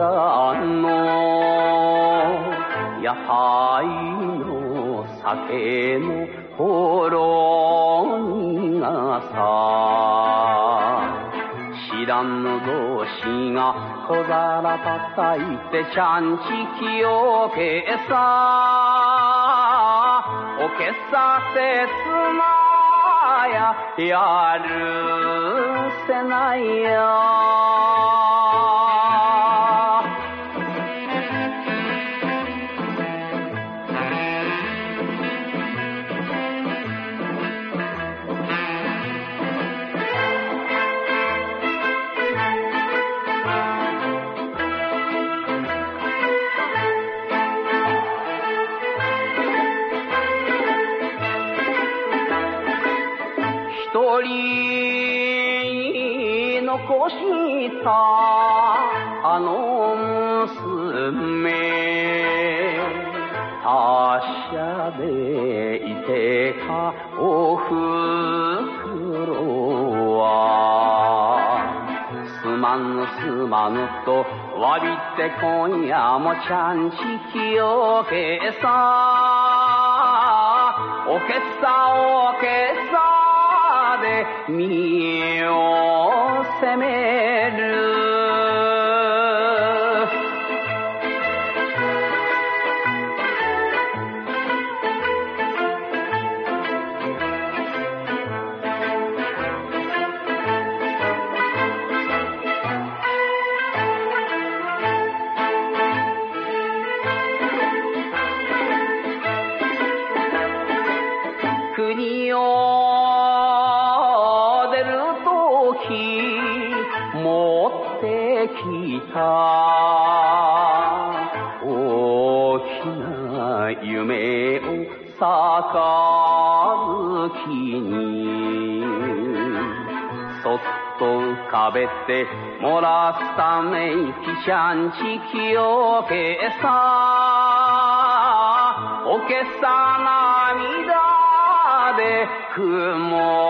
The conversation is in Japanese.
路地裏の。野菜の酒のほろ苦さ。知らぬ同士が小皿叩いてちゃんちきをけさ。おけさせつまややるせないよ。人残したあの娘。達者でいてかおふくろはすまぬすまぬと詫びて今夜もちゃんちきをけさ。おけさおけさ身を責める。国をきた。大きな夢を杯に。そっと浮かべて漏らすため息ちゃんちきをけさ。おけさ涙で曇る月